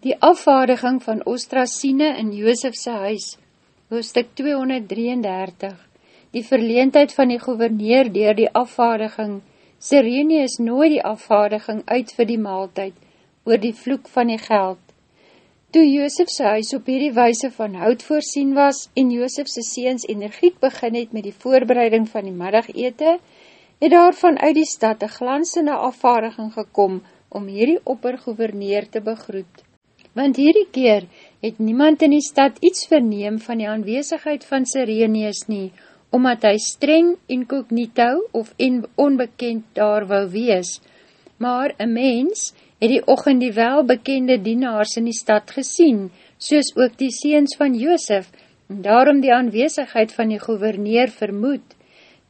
Die afvaardiging van Ostracine in Joosefse huis, hoofstuk 233, die verleentheid van die gouverneur dier die afvaardiging, Sirene is nooit die afvaardiging uit vir die maaltijd, oor die vloek van die geld. Toe Joosefse huis op hierdie wijse van hout voorsien was en Joosefse seens energiek begin het met die voorbereiding van die middagete, het daarvan uit die stad een glansende afvaardiging gekom om hierdie oppergouverneur te begroet. Want hierdie keer het niemand in die stad iets verneem van die aanwezigheid van Sirenius nie, omdat hy streng incognito of in onbekend daar wou wees. Maar een mens het die ochend die welbekende dienaars in die stad gesien, soos ook die seens van Joosef, en daarom die aanwezigheid van die gouverneur vermoed.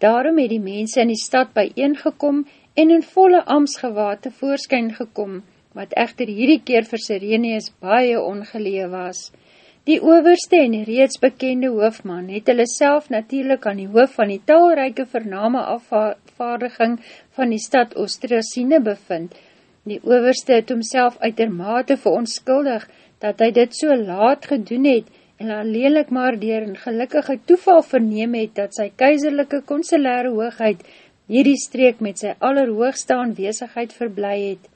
Daarom het die mense in die stad bijeengekom en in volle amsgewaad te voorskyn gekom, wat echter hierdie keer vir Sireneus baie ongelee was. Die overste en die reeds bekende hoofman het hulle self natuurlijk aan die hoof van die talryke vername afvaardiging van die stad Oostrasine bevind. Die overste het homself uitermate verontskuldig dat hy dit so laat gedoen het en alleenlik maar dier een gelukkige toeval verneem het dat sy keizerlijke konsulare hoogheid hierdie streek met sy allerhoogste aanwezigheid verblij het.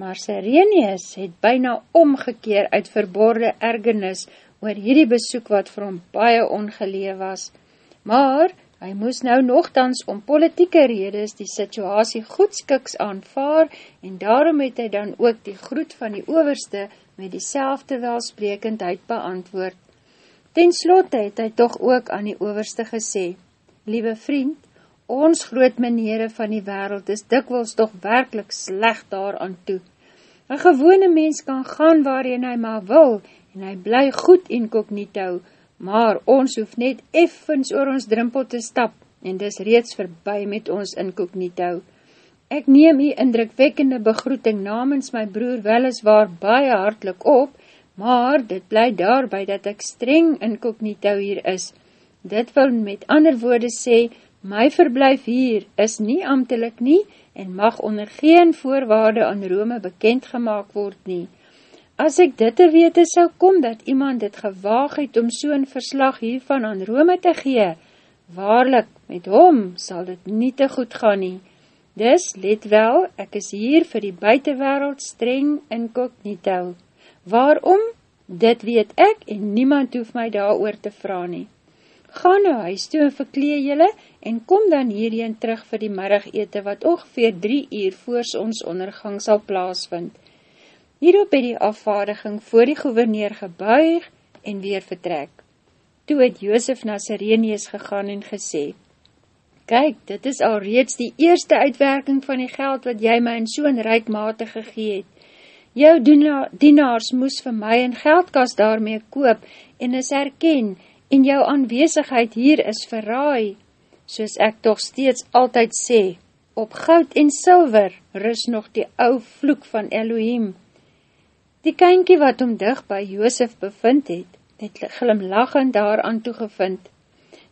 Maar Sirenius het byna omgekeer uit verborde ergernis oor hierdie besoek wat vir hom baie ongelee was. Maar hy moes nou nogthans om politieke redes die situasie goedskiks aanvaar en daarom het hy dan ook die groet van die overste met die selfde welsprekendheid beantwoord. Ten slotte het hy toch ook aan die overste gesê, Liewe vriend, ons groot meneere van die wereld is dikwels toch werkelijk slecht daar aan toe. Een gewone mens kan gaan waarin hy maar wil, en hy bly goed incognito, maar ons hoef net effens oor ons drimpel te stap, en dis reeds verby met ons incognito. Ek neem die indrukwekkende begroeting namens my broer weliswaar baie hartlik op, maar dit bly daarby dat ek streng incognito hier is. Dit wil met ander woorde sê, my verblijf hier is nie amtelik nie en mag onder geen voorwaarde aan Rome bekend gemaakt word nie. As ek dit te wete sou kom dat iemand dit gewaag het om so'n verslag hiervan aan Rome te gee, waarlik, met hom sal dit nie te goed gaan nie. Dis, let wel, ek is hier vir die buitenwereld streng incognito. Waarom? Dit weet ek en niemand hoef my daar oor te vraag nie. Ga nou huis toe en verklee jylle en kom dan hierheen terug vir die middagete wat ongeveer drie uur voors ons ondergang sal plaasvind. Hierop het die afvaardiging voor die gouverneur gebuig en weer vertrek. Toe het Joosef na Sirenius gegaan en gesê, Kyk, dit is al reeds die eerste uitwerking van die geld wat jy my in so'n ryk mate gegee het. Jou dienaars moes vir my in geldkas daarmee koop en is herken en jou aanwezigheid hier is verraai, soos ek toch steeds altyd sê, op goud en silver rus nog die ou vloek van Elohim. Die kynkie wat om dig by Joosef bevind het, het glimlachend daar aan toegevind.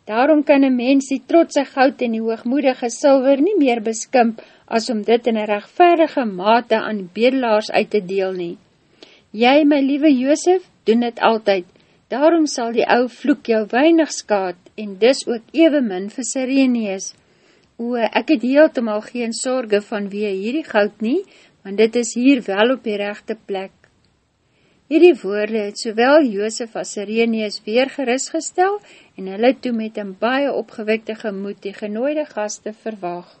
Daarom kan een mens die trotse goud en die hoogmoedige silver nie meer beskimp as om dit in een rechtverdige mate aan bedelaars uit te deel nie. Jy, my liewe Joosef, doen dit altyd, daarom sal die ou vloek jou weinig skaad en dis ook ewe min vir Sireneus. O, ek het heeltemal geen sorge van wie hierdie goud nie, want dit is hier wel op die rechte plek. Hierdie woorde het sowel Joosef as Sireneus weer gerustgestel en hulle toe met een baie opgewekte gemoed die genooide gaste verwacht.